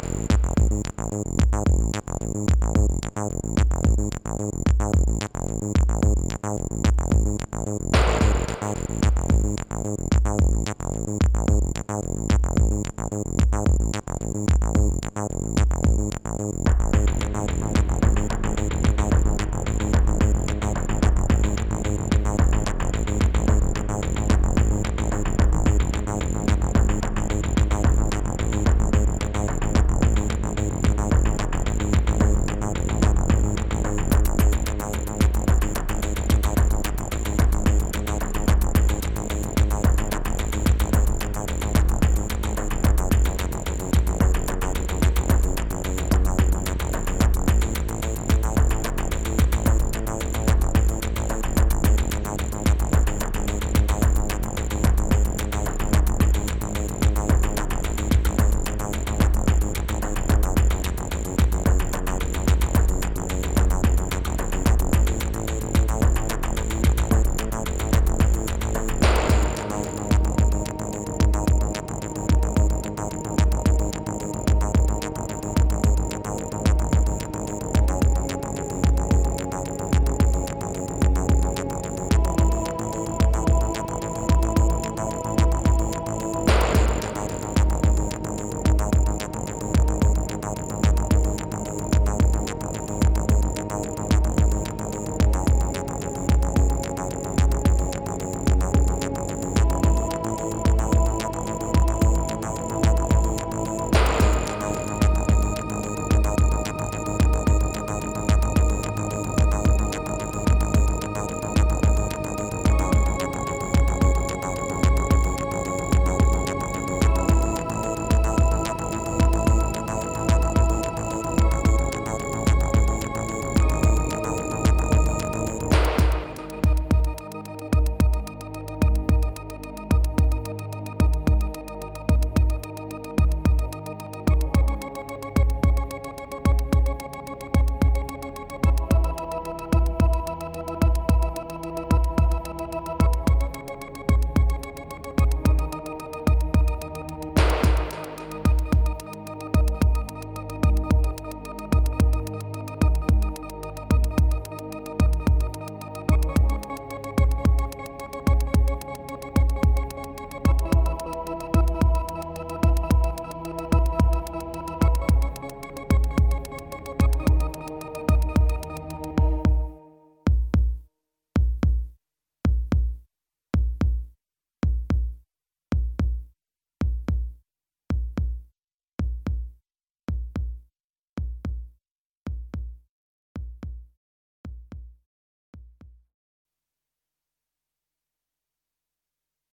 Bye.